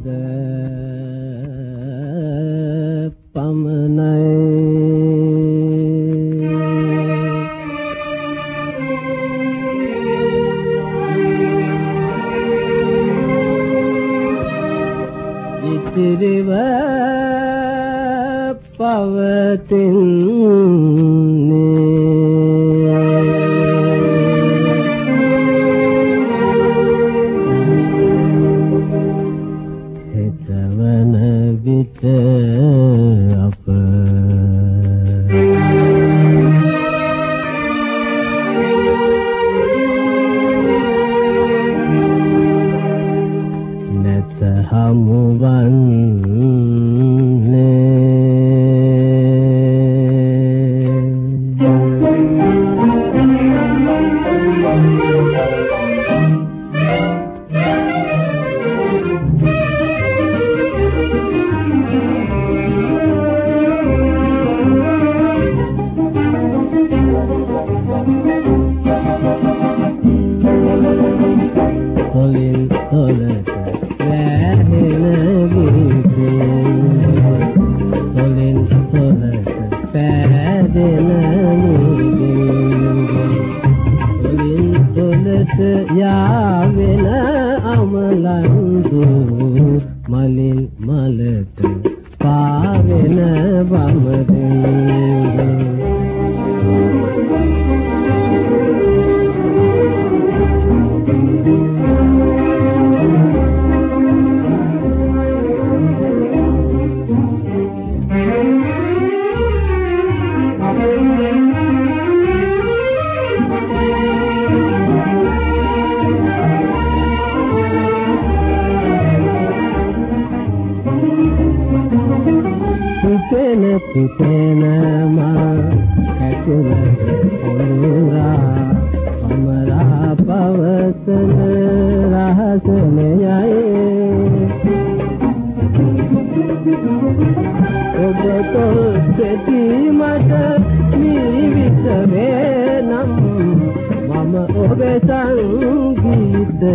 අද පමණයි. ඉතිරිව පවතින්නේ නැත කොලින් කොලට වැහෙන ගීතේ කොලින් කොලට පෑදෙන නීගේ කොලින් කොලට යාවෙන අමලන්දු මලින් මලට පාවෙන බමදෙන්. පුතේන පුතේන මා කැකුලට ඔනුරා අමරා පවසන රහසනයයි ඔබ තොල් කෙටීමට ජීවිත වේනම් මම ඔබේ සංගීතය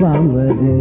பவரே